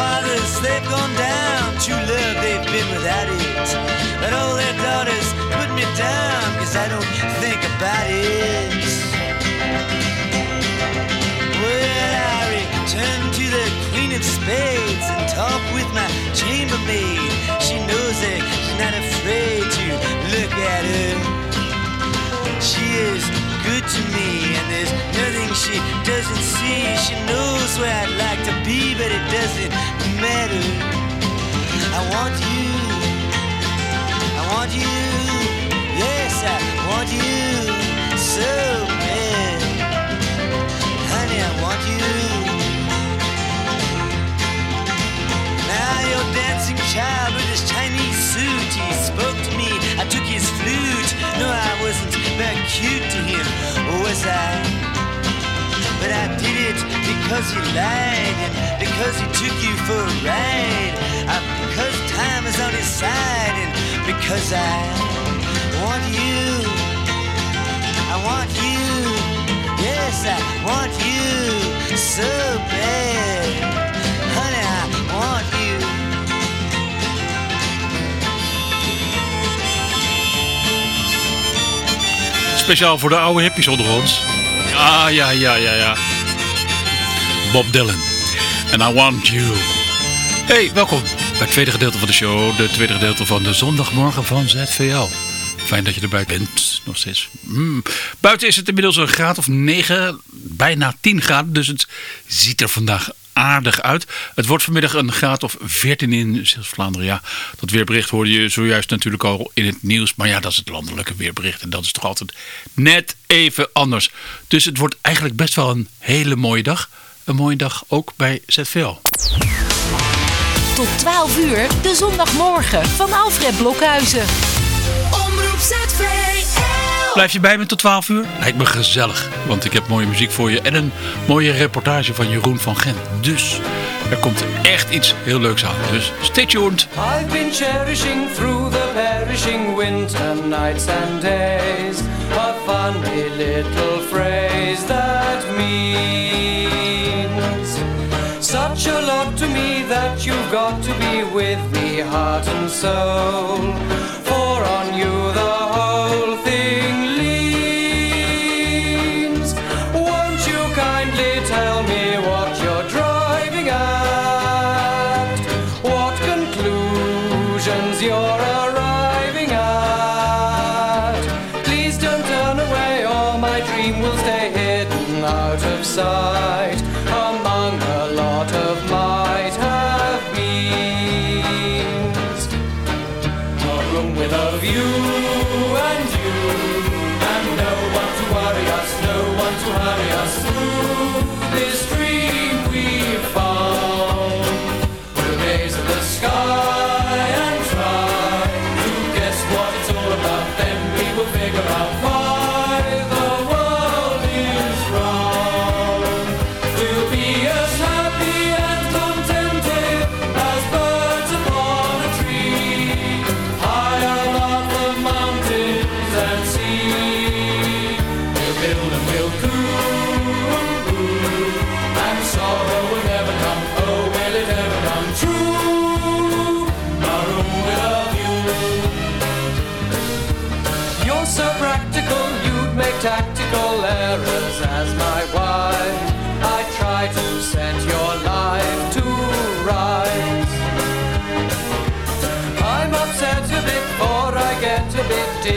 Fathers, they've gone down. True love, they've been without it. But all their daughters put me down, cause I don't think about it. Well, I return to the Queen of Spades and talk with my chambermaid. She knows that she's not afraid to look at her. She is good to me, and there's she doesn't see. She knows where I'd like to be, but it doesn't matter. I want you. I want you. Yes, I want you so bad. Honey, I want you. Now your dancing child with his Chinese suit, he spoke to me. I took his flute. No, I wasn't very cute to him, was I? But I did it because he lied and because he took you for a ride. Uh, because time is on his side and because I want you. I want you. Yes, I want you so bad. Honey, I want you. Speciaal voor de oude hippies onder ons. Ja, ja, ja, ja, ja. Bob Dylan. And I want you. Hey, welkom bij het tweede gedeelte van de show. De tweede gedeelte van de zondagmorgen van ZVL. Fijn dat je erbij bent. Nog steeds. Mm. Buiten is het inmiddels een graad of 9, bijna 10 graden. Dus het ziet er vandaag aardig uit. Het wordt vanmiddag een graad of 14 in Zeeuws-Vlaanderen. Ja, dat weerbericht hoorde je zojuist natuurlijk al in het nieuws. Maar ja, dat is het landelijke weerbericht. En dat is toch altijd net even anders. Dus het wordt eigenlijk best wel een hele mooie dag. Een mooie dag ook bij ZVL. Tot 12 uur, de zondagmorgen van Alfred Blokhuizen. Omroep ZVL. Blijf je bij me tot 12 uur? Lijkt me gezellig, want ik heb mooie muziek voor je en een mooie reportage van Jeroen van Gent. Dus er komt echt iets heel leuks aan. Dus stay tuned. I've been cherishing through the perishing winter nights and days a funny little phrase that means such a lot to me that you've got to be with me heart and soul.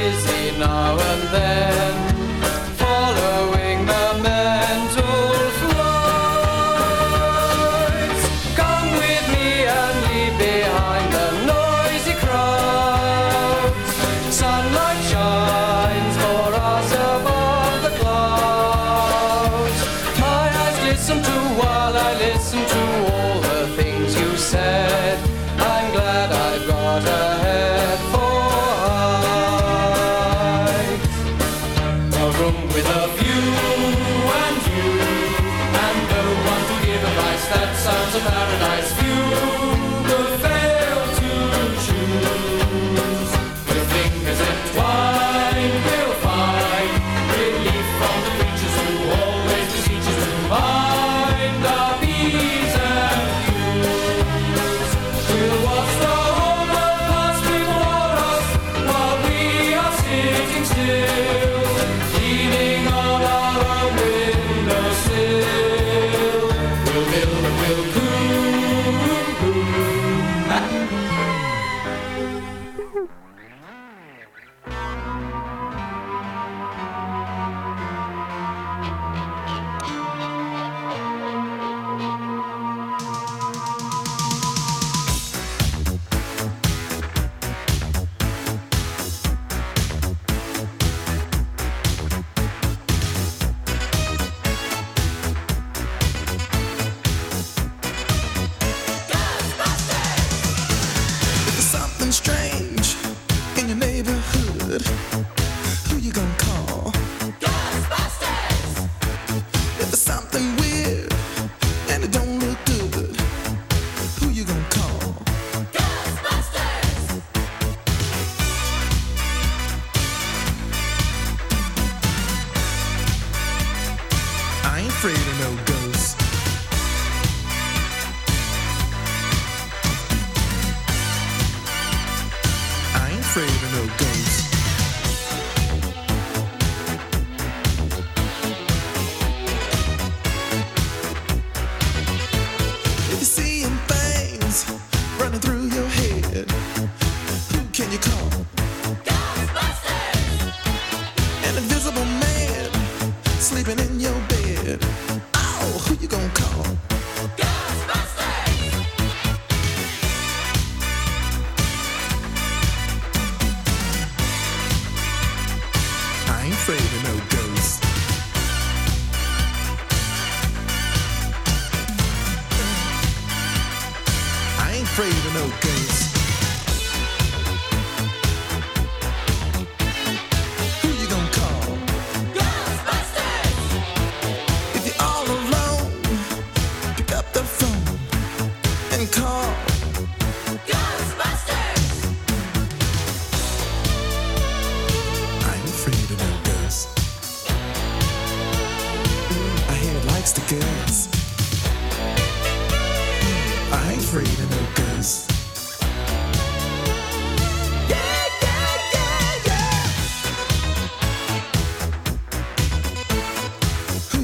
Dizzy now and then,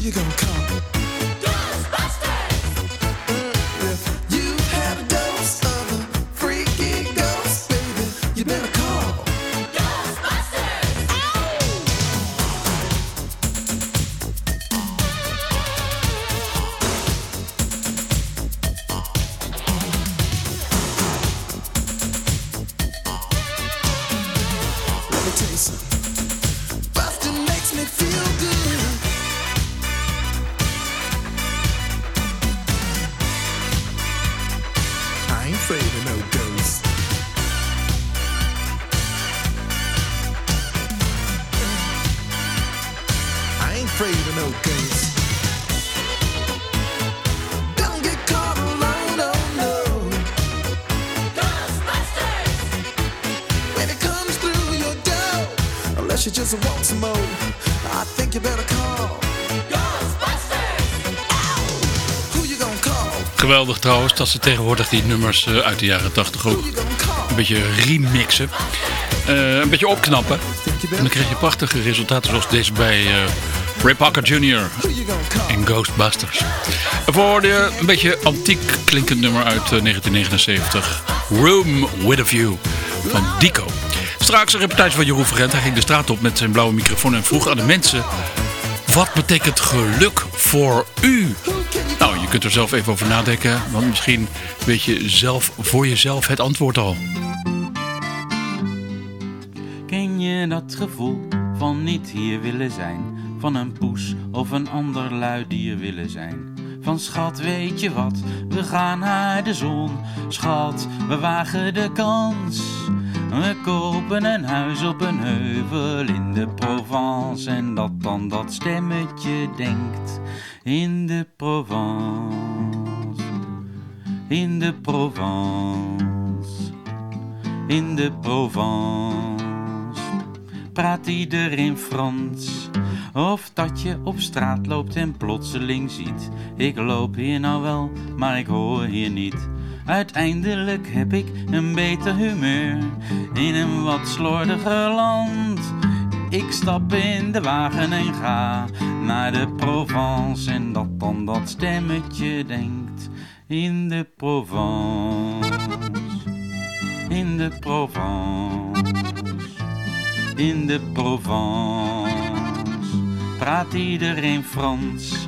you gonna call? Geweldig trouwens dat ze tegenwoordig die nummers eh, uit de jaren 80 ook een beetje remixen. eh, een beetje opknappen. En dan krijg je prachtige resultaten zoals deze bij eh Ray Parker Jr. In Ghostbusters. Voor de een beetje antiek klinkend nummer uit eh, 1979. Room with a View van Dico. Straks een reportage van Jeroen Vergent. Hij ging de straat op met zijn blauwe microfoon en vroeg aan de mensen... Wat betekent geluk voor u? Kunt er zelf even over nadenken. Want misschien weet je zelf voor jezelf het antwoord al. Ken je dat gevoel van niet hier willen zijn? Van een poes of een ander luidier willen zijn? Van schat, weet je wat? We gaan naar de zon. Schat, we wagen de kans. We kopen een huis op een heuvel in de Provence. En dat dan dat stemmetje denkt in de Provence. In de Provence. In de Provence praat iedereen Frans. Of dat je op straat loopt en plotseling ziet. Ik loop hier nou wel, maar ik hoor hier niet. Uiteindelijk heb ik een beter humeur in een wat slordiger land. Ik stap in de wagen en ga naar de Provence. En dat dan dat stemmetje denkt in de Provence. In de Provence in de Provence praat iedereen Frans.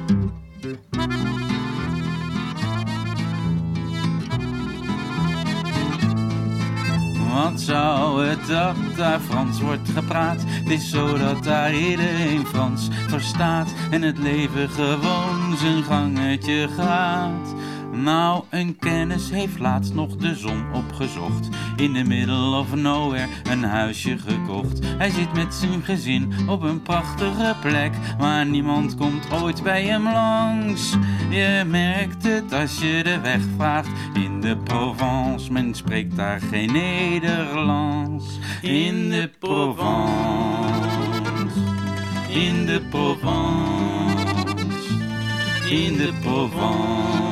Wat zou het dat daar Frans wordt gepraat? Het is zo dat daar iedereen Frans verstaat en het leven gewoon zijn gangetje gaat. Nou, een kennis heeft laatst nog de zon opgezocht. In the middle of nowhere een huisje gekocht. Hij zit met zijn gezin op een prachtige plek. Maar niemand komt ooit bij hem langs. Je merkt het als je de weg vraagt. In de Provence, men spreekt daar geen Nederlands. In de Provence. In de Provence. In de Provence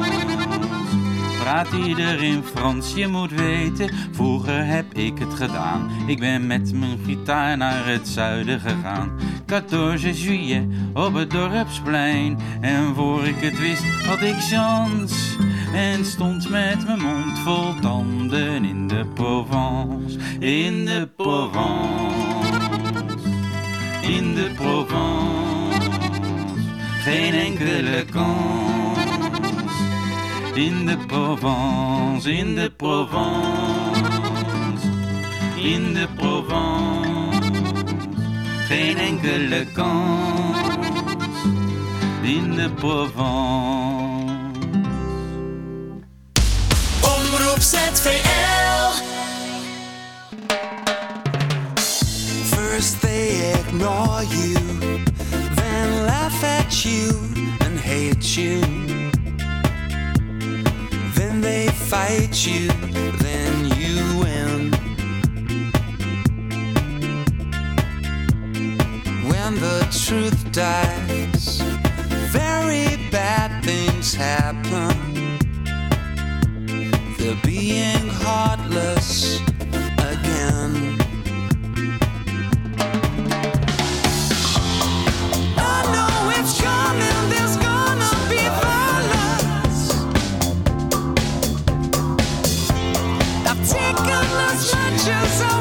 praat iedereen Frans. Je moet weten, vroeger heb ik het gedaan. Ik ben met mijn gitaar naar het zuiden gegaan. 14 juillet op het dorpsplein. En voor ik het wist had ik chance. En stond met mijn mond vol tanden in de Provence. In de Provence. In de Provence. Geen enkele kans. In de Provence, in de Provence, in de Provence, geen enkele kans. In de Provence. Omroep ZVL. First they ignore you, then laugh at you and hate you. Fight you, then you win. When the truth dies, very bad things happen. They're being heartless again. As much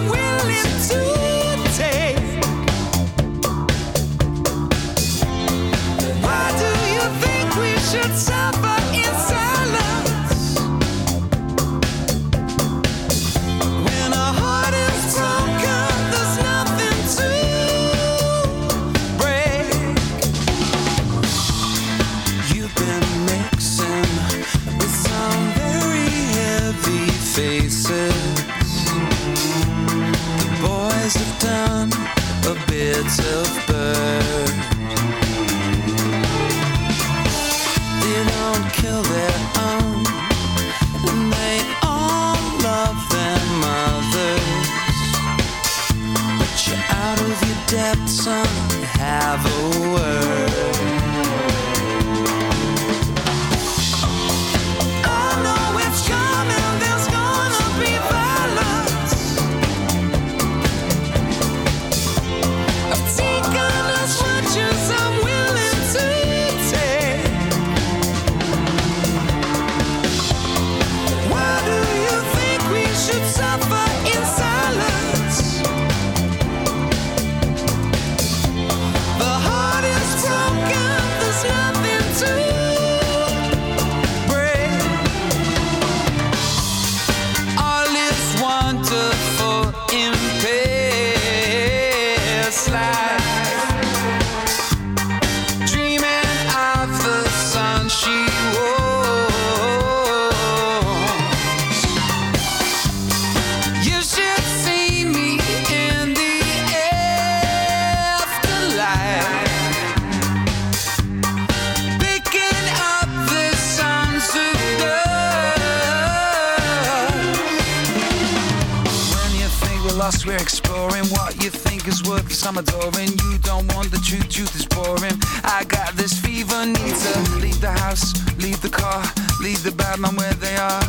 leave the bad where they are.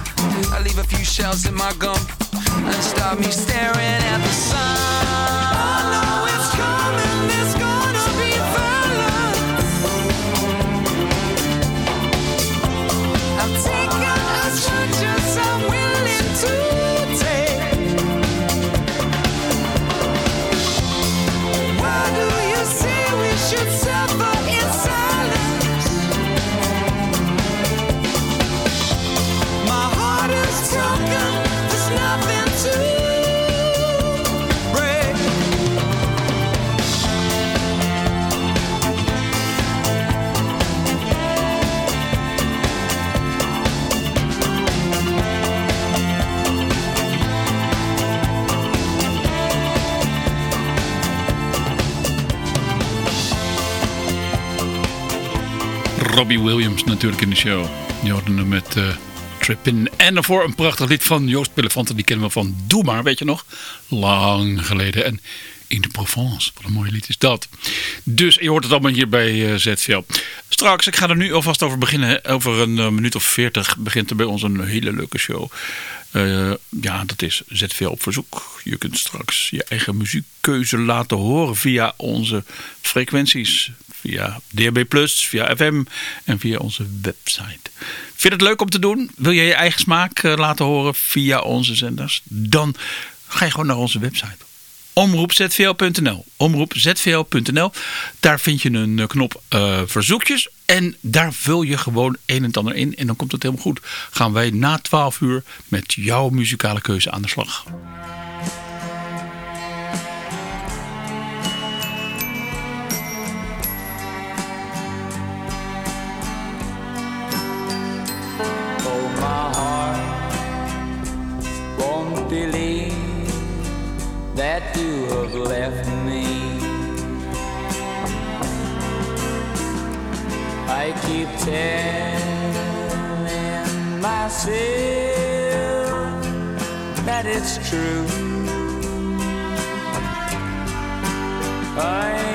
I leave a few shells in my gum and start me staring at the sun. Robbie Williams natuurlijk in de show. Je hoorde hem met eh Trippin. En daarvoor een prachtig lied van Joost Pillefanten. Die kennen we van Doe Maar, weet je nog? Lang geleden. En In de Provence. Wat een mooi lied is dat. Dus je hoort het allemaal hier bij eh, ZVL. Straks, ik ga er nu alvast over beginnen. Over een eh, minuut of veertig begint er bij ons een hele leuke show. Ja, dat is ZVL op verzoek. Je kunt straks je eigen muziekkeuze laten horen via onze frequenties. Via DHB+, via FM en via onze website. Vind je het leuk om te doen? Wil je je eigen smaak eh, laten horen via onze zenders? Dan ga je gewoon naar onze website. Omroepzvl.nl. Omroepzvl.nl. Daar vind je een eh, knop eh, verzoekjes. En daar vul je gewoon een en ander in. En dan komt het helemaal goed. Gaan wij na 12 uur met jouw muzikale keuze aan de slag. Telling myself that it's true. I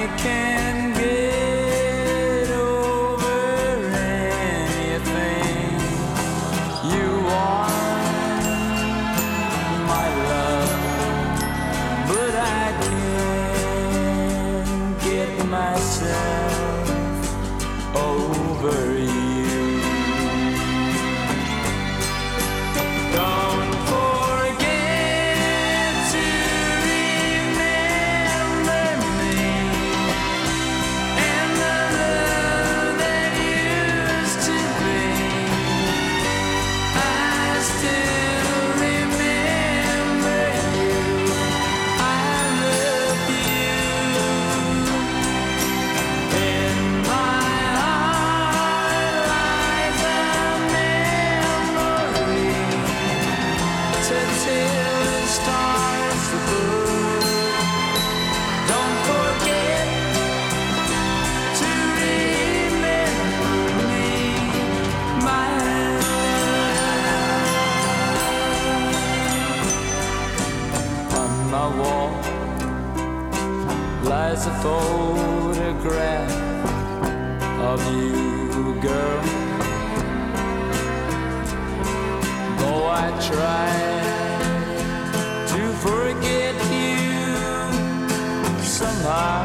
my wall lies a photograph of you, girl. Though I try to forget you somehow.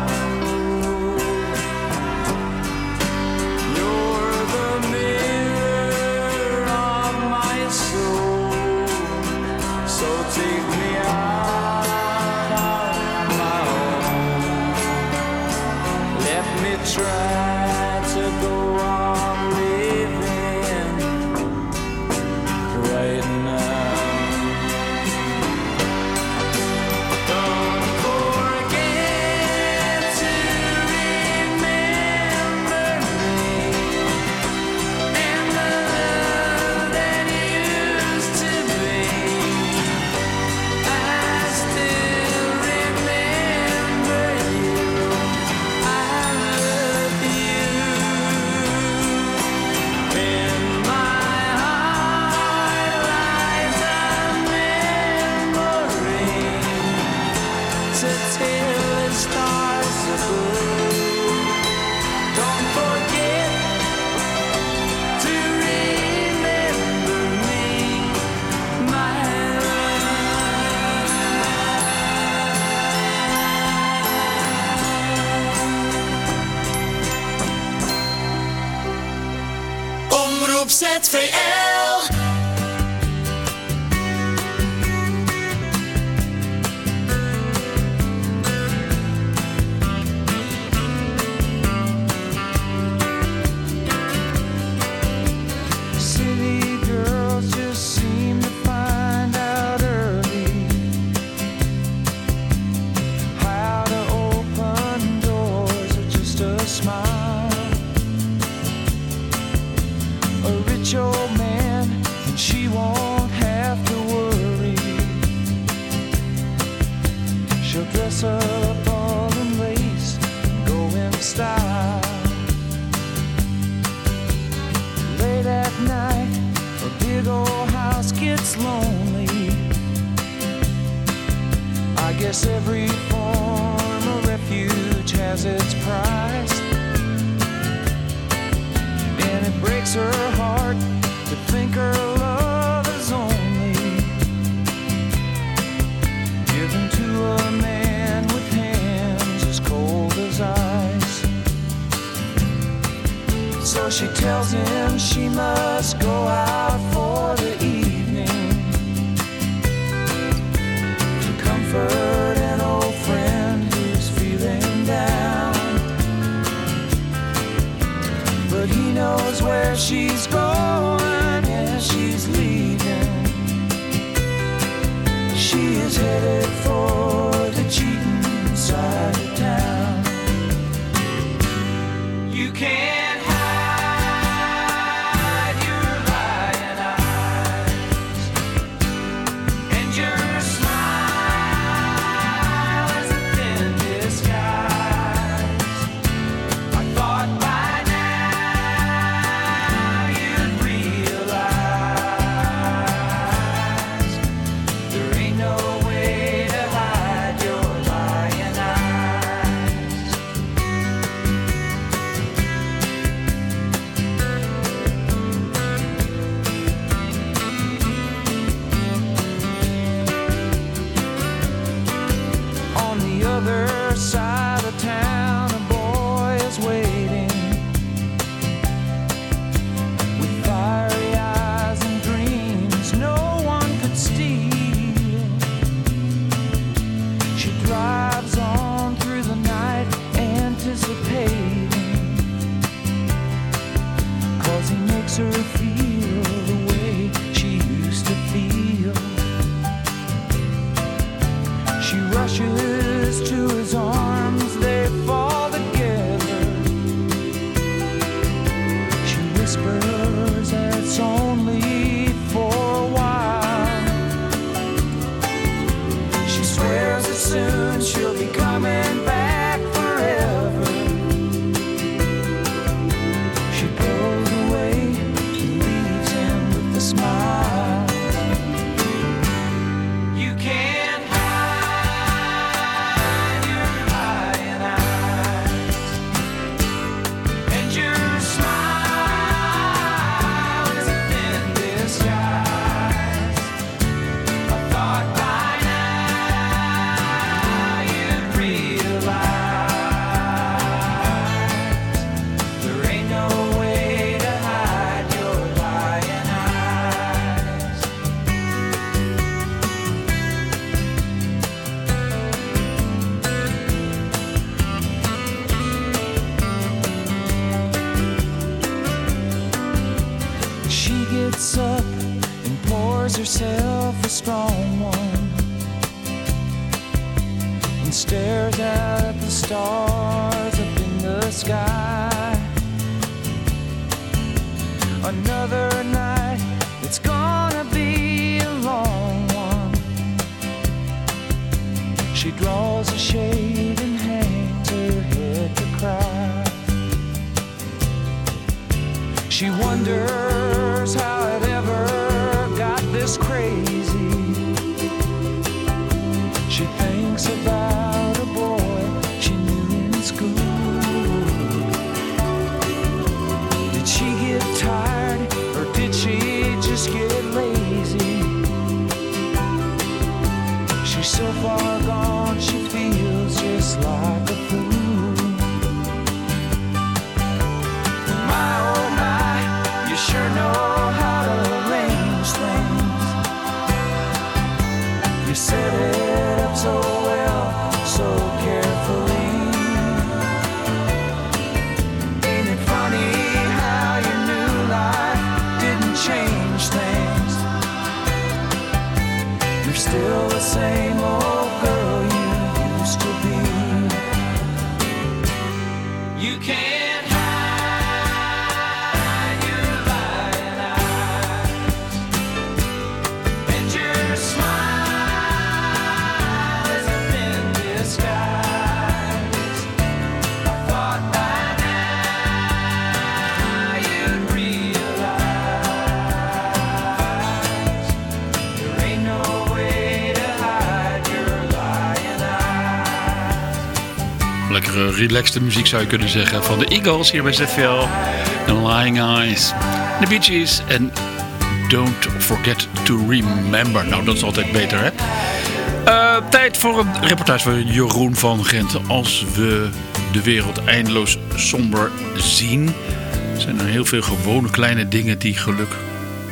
Relaxte muziek zou je kunnen zeggen. Van de Eagles hier bij ZVL. En Lying Eyes. De Bee Gees en Don't Forget to Remember. Nou, dat is altijd beter, hè? Eh, tijd voor een reportage van Jeroen van Gent. Als we de wereld eindeloos somber zien... zijn er heel veel gewone kleine dingen die geluk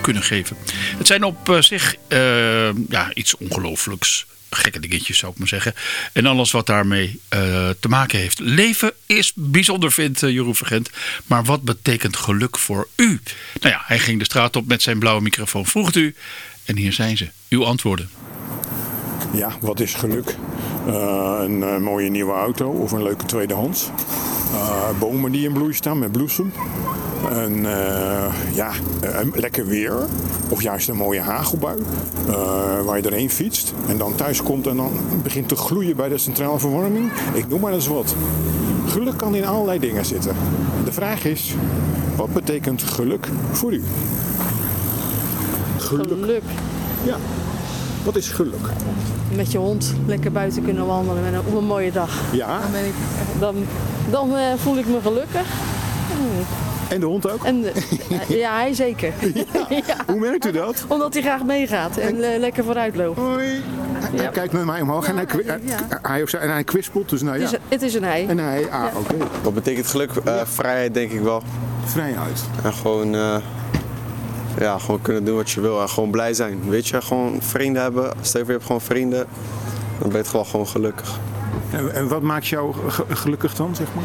kunnen geven. Het zijn op eh, zich eh, ja, iets ongelooflijks. Gekke dingetjes zou ik maar zeggen. En alles wat daarmee eh, te maken heeft. Leven is bijzonder, vindt eh, Jeroen Vergent. Maar wat betekent geluk voor u? Nou ja, hij ging de straat op met zijn blauwe microfoon. Vroeg u. En hier zijn ze. Uw antwoorden. Ja, wat is geluk? Eh, een eh, mooie nieuwe auto of een leuke tweedehands. Eh, bomen die in bloei staan met bloesem. Eh, ja, een lekker weer. Of juist een mooie hagelbui. waar je erheen fietst. En dan thuis komt en dan begint te gloeien bij de centrale verwarming. Ik noem maar eens wat. Geluk kan in allerlei dingen zitten. De vraag is, wat betekent geluk voor u? Geluk. Geluk. Ja. Wat is geluk? Met je hond lekker buiten kunnen wandelen met een, op een mooie dag. Ja, Dan, ben ik, dan, dan eh, voel ik me gelukkig. en de hond ook? En, ja, hij zeker. Ja. Hoe merkt u dat? Omdat hij graag meegaat en eh, lekker vooruit loopt. Hoi. Hij Ja. kijkt met mij omhoog en hij, hij- hij, of zij- en hij kwispelt. Dus nou Het, ja. is, het is een hij. En hij, ah, oké. Wat betekent geluk? Eh, Vrijheid denk ik wel. Vrijheid. En gewoon, eh, ja, gewoon kunnen doen wat je wil en gewoon blij zijn. Weet je, gewoon vrienden hebben. Stel je hebt gewoon vrienden, dan ben je toch wel gewoon gelukkig. En, en wat maakt jou ge- gelukkig dan, zeg maar?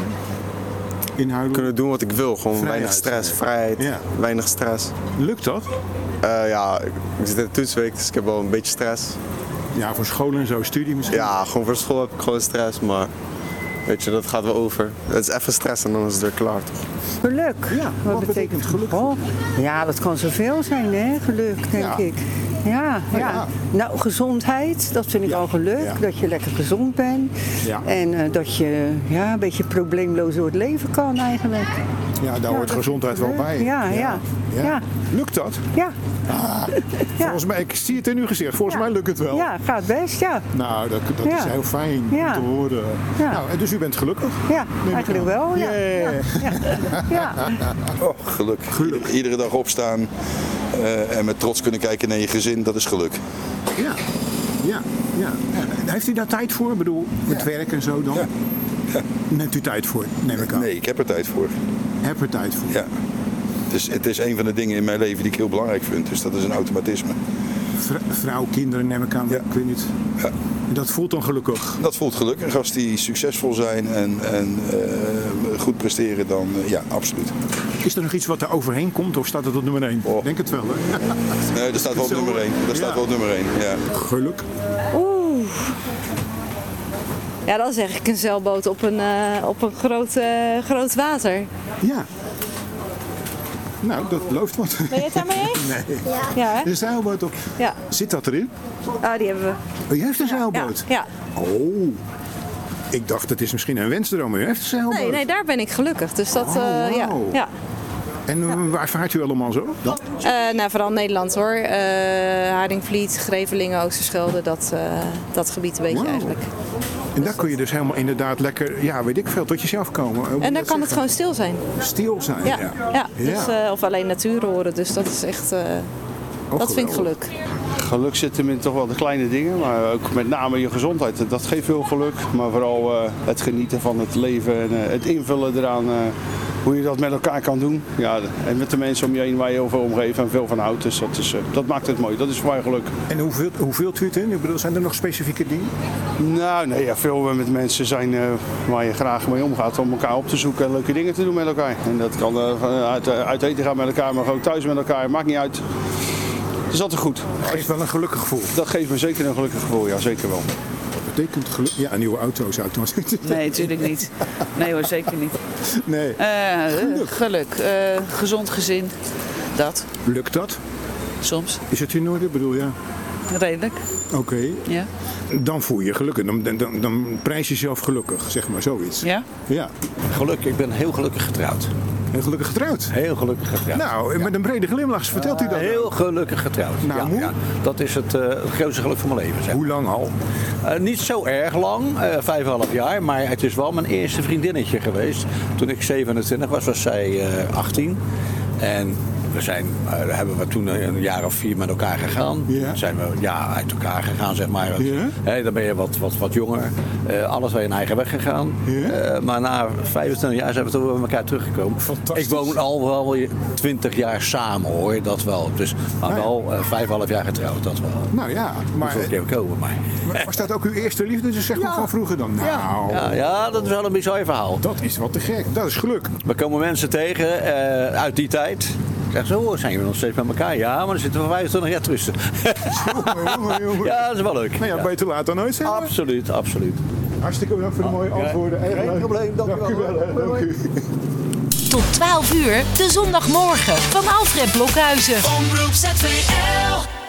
Inhoudelijk. Kunnen doen wat ik wil, gewoon Vrijheid. weinig stress, vrijheid, Ja. weinig stress. Lukt dat? Eh, ja, ik ik zit in de toetsweek, dus ik heb wel een beetje stress. Ja, voor school en zo, studie misschien? Ja, gewoon voor school heb ik gewoon stress, maar weet je, dat gaat wel over. Het is even stress en dan is het weer klaar, toch? Geluk. Ja, wat betekent geluk Oh, ja, dat kan zoveel zijn, hè? Geluk, denk Ja. ik. Ja, ja. ja. Nou, gezondheid, dat vind ik al geluk. ja. Dat je lekker gezond bent. Ja. En eh, dat je ja, een beetje probleemloos door het leven kan eigenlijk. Ja, daar hoort gezondheid wel bij. Ja, ja. Ja. Lukt dat? Ja, Volgens mij, ik zie het in uw gezicht. Volgens Ja. mij lukt het wel. ja gaat best, ja. Nou, dat, dat Ja. is heel fijn Ja. om te horen. Ja. Nou, en dus u bent gelukkig? Ja, eigenlijk wel, ja. Ja. Oh, geluk. Ieder- Iedere dag opstaan eh, en met trots kunnen kijken naar je gezin, dat is geluk. Ja, ja, ja. Heeft u daar tijd voor? Ik bedoel, met werk en zo dan? Ja. Neemt u tijd voor, neem ik aan. Nee, ik heb er tijd voor. Heb er tijd voor. Ja. Het is, het is een van de dingen in mijn leven die ik heel belangrijk vind. Dus dat is een automatisme. Vr- vrouw, kinderen neem ik aan, Ja. ik weet niet. Ja. En dat voelt dan gelukkig. Dat voelt gelukkig. Als die succesvol zijn en, en eh, goed presteren, dan eh, ja, absoluut. Is er nog iets wat er overheen komt of staat het op nummer 1? Oh. Denk het wel, hè? Nee, dat staat wel op nummer 1. Dat staat wel op nummer 1. Ja. Geluk. Oeh. Ja, dan zeg ik een zeilboot op een, eh, op een groot, eh, groot water. Ja. Nou, dat looft wat. Ben je het daarmee eens? Nee. Ja, hè? Een zeilboot op. Ja. Zit dat erin? Ah, die hebben we. Oh, je heeft een Ja, zeilboot? ja. Oh. Ik dacht, het is misschien een wensdroom, maar u heeft een zeilboot. Nee, nee, daar ben ik gelukkig. Dus dat, Oh, eh, ja. wauw. ja. En waar vaart u allemaal zo? Eh, nou, vooral Nederland hoor. Eh Haringvliet, Grevelingen, Oosterschelde, dat, eh, dat gebied een beetje eigenlijk. En daar kun je dus helemaal inderdaad lekker, ja, weet ik veel, tot jezelf komen. En dan kan het gewoon stil zijn. Stil zijn. Ja, Ja. ja. Dus, eh, of alleen natuur horen. Dus dat is echt, eh, Oh, dat vind ik geluk. Geluk zit hem in toch wel de kleine dingen, maar ook met name je gezondheid. Dat geeft veel geluk, maar vooral eh, het genieten van het leven en eh, het invullen eraan. Eh, hoe je dat met elkaar kan doen. Ja, en met de mensen om je heen waar je heel veel omgeeft en veel van houdt. Dus dat, is, eh, dat maakt het mooi. Dat is voor mij geluk. En hoeveel, hoeveel u het in? Ik bedoel, zijn er nog specifieke dingen? Nou, nee, ja, veel met mensen zijn eh, waar je graag mee omgaat om elkaar op te zoeken en leuke dingen te doen met elkaar. En dat kan eh, uit, uit eten gaan met elkaar, maar ook thuis met elkaar. Maakt niet uit. Dus dat is goed. Geeft wel een gelukkig gevoel. Dat geeft me zeker een gelukkig gevoel, ja, zeker wel. Betekent geluk? Ja, een nieuwe auto zou ik dan zeggen. Nee, natuurlijk niet. Nee hoor, zeker niet. Nee. Eh, geluk. geluk. Eh, gezond gezin. Dat. Lukt dat? Soms. Is het in orde? Ik bedoel, ja. Redelijk. Oké. Ja. Dan voel je je gelukkig. Dan, dan, dan, dan prijs je jezelf gelukkig, zeg maar, zoiets. Ja? Ja. Geluk, ik ben heel gelukkig getrouwd. Heel gelukkig getrouwd? Heel gelukkig getrouwd. Nou, met een brede glimlach vertelt u dat. Heel gelukkig getrouwd. Nou, ja, hoe? dat is het, eh, het grootste geluk van mijn leven. Zeg. Hoe lang al? Eh, niet zo erg lang, eh vijf en half jaar, maar het is wel mijn eerste vriendinnetje geweest. Toen ik 27 was, was zij eh 18. En we zijn, eh, hebben we toen een jaar of vier met elkaar gegaan. Zijn we ja, uit elkaar gegaan, zeg maar. Hè, dan ben je wat, wat, wat jonger. Eh alles wij een eigen weg gegaan. Eh, maar na 25 jaar zijn we toch weer bij elkaar teruggekomen. Fantastisch. Ik woon al wel 20 jaar samen hoor, dat wel. Dus maar ja. wel eh, vijf en half jaar getrouwd, dat wel. Nou ja, maar keer komen, maar. maar was dat ook uw eerste liefde, dus zeg maar van vroeger dan? Nou, Ja, ja, dat is wel een bizar verhaal. dat is wat te gek. Dat is geluk. We komen mensen tegen uit die tijd. Zeg zo, zijn we nog steeds bij elkaar? Ja, maar dan zitten we 25 jaar tussen. Jongen, jongen, jongen. ja, dat is wel leuk. Nou ja, Ja. beter laat dan nooit. Absoluut, absoluut. Hartstikke bedankt voor de mooie antwoorden. Geen probleem, dank u wel. u wel. hè. Dank u. Tot 12 uur, de zondagmorgen van Alfred Blokhuizen. Omroep ZVL.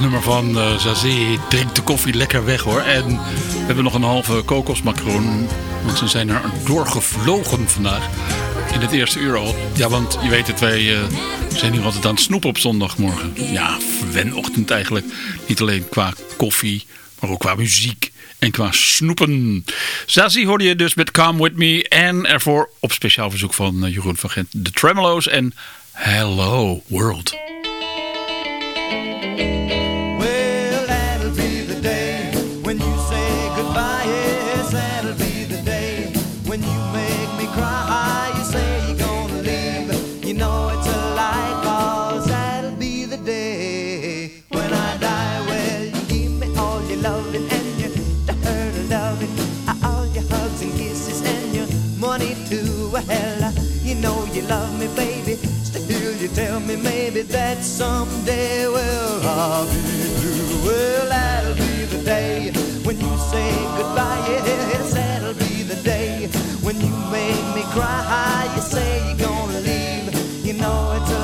Nummer van uh, Zazie. Drink de koffie lekker weg hoor. En we hebben nog een halve kokosmacroon. Want ze zijn er doorgevlogen vandaag. In het eerste uur al. Ja, want je weet het, wij uh, zijn hier altijd aan het snoepen op zondagmorgen. Ja, verwenochtend eigenlijk. Niet alleen qua koffie, maar ook qua muziek en qua snoepen. Zazie hoorde je dus met Come With Me. En ervoor op speciaal verzoek van uh, Jeroen van Gent. De Tremolo's en Hello World. You know you love me, baby. Still, you tell me maybe that someday, well, I'll be through. Well, that'll be the day when you say goodbye. Yes, that'll be the day when you make me cry. You say you're gonna leave. You know it's a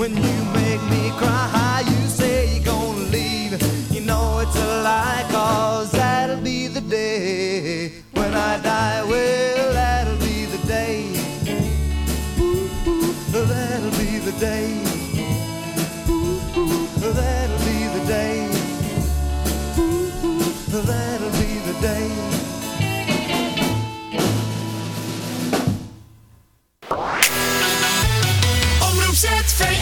when you make me cry. You say you're gonna leave. You know it's a lie, cause that'll be the day when I die. Well, that'll be the day. Ooh, ooh, that'll be the day. That'll be the day. Ooh, that'll be the day. Omroep ZVL.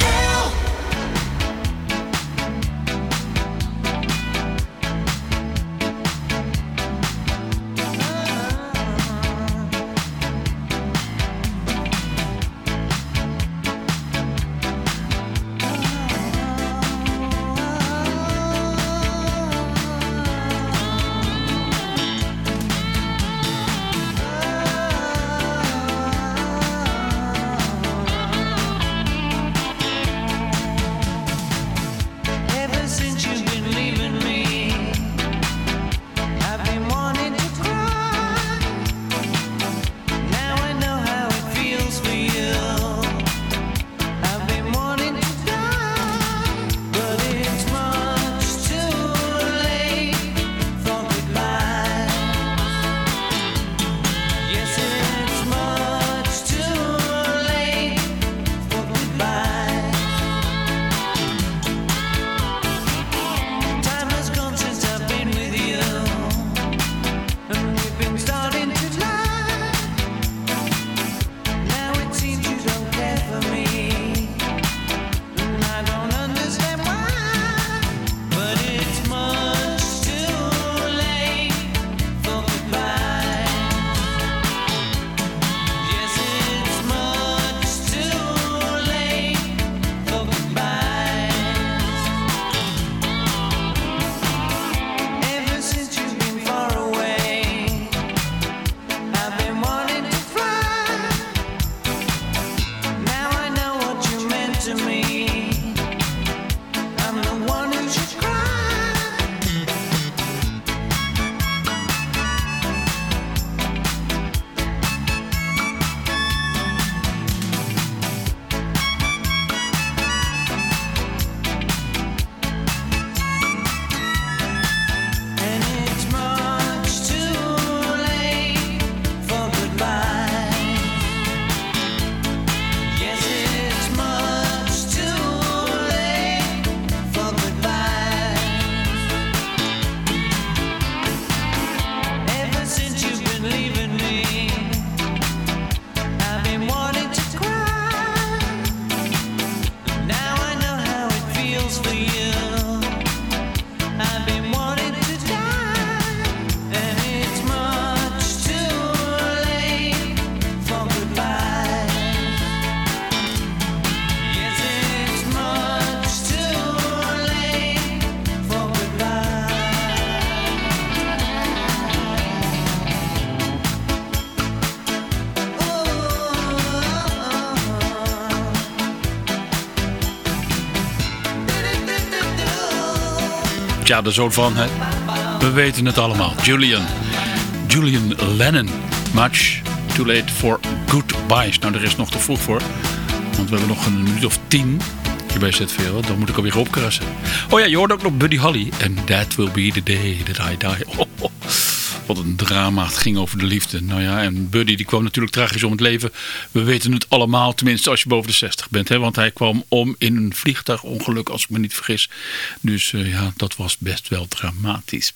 De zoon van, hè? We weten het allemaal. Julian. Julian Lennon. Much too late for goodbyes. Nou, er is nog te vroeg voor. Want we hebben nog een minuut of tien bij ZVL. Dan moet ik alweer opkrassen. Oh ja, je hoort ook nog Buddy Holly. And that will be the day that I die. Oh. Wat een drama. Het ging over de liefde. Nou ja, en Buddy die kwam natuurlijk tragisch om het leven. We weten het allemaal, tenminste als je boven de 60 bent. Hè? Want hij kwam om in een vliegtuigongeluk, als ik me niet vergis. Dus uh, ja, dat was best wel dramatisch.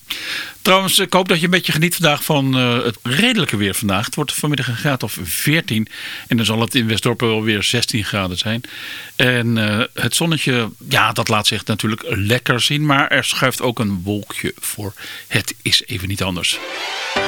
Trouwens, ik hoop dat je een beetje geniet vandaag van uh, het redelijke weer vandaag. Het wordt vanmiddag een graad of 14. En dan zal het in Westdorp wel weer 16 graden zijn. En uh, het zonnetje, ja, dat laat zich natuurlijk lekker zien. Maar er schuift ook een wolkje voor. Het is even niet anders. The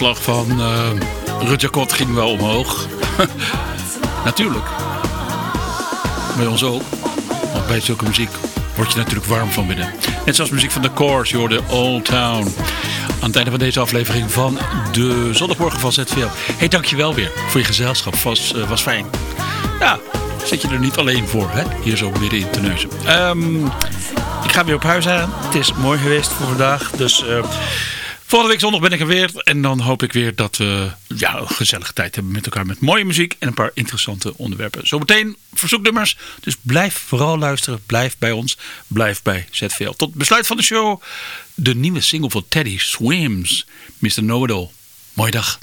hartslag van Rutger Kot ging wel omhoog. natuurlijk. Bij ons ook. Want bij zulke muziek word je natuurlijk warm van binnen. Net zoals muziek van The Course, je hoorde Old Town. Aan het einde van deze aflevering van de zondagmorgen van ZVL. Hey, dankjewel weer voor je gezelschap. Was, eh, was fijn. Ja, zit je er niet alleen voor, hè? Hier zo midden in Terneuzen. Ehm ik ga weer op huis aan. Het is mooi geweest voor vandaag. Dus eh, volgende week zondag ben ik er weer. En dan hoop ik weer dat we ja, een gezellige tijd hebben met elkaar. Met mooie muziek en een paar interessante onderwerpen. Zometeen verzoeknummers. Dus blijf vooral luisteren. Blijf bij ons. Blijf bij ZVL. Tot besluit van de show. De nieuwe single van Teddy Swims. Mr. Know-it-all. Mooie dag.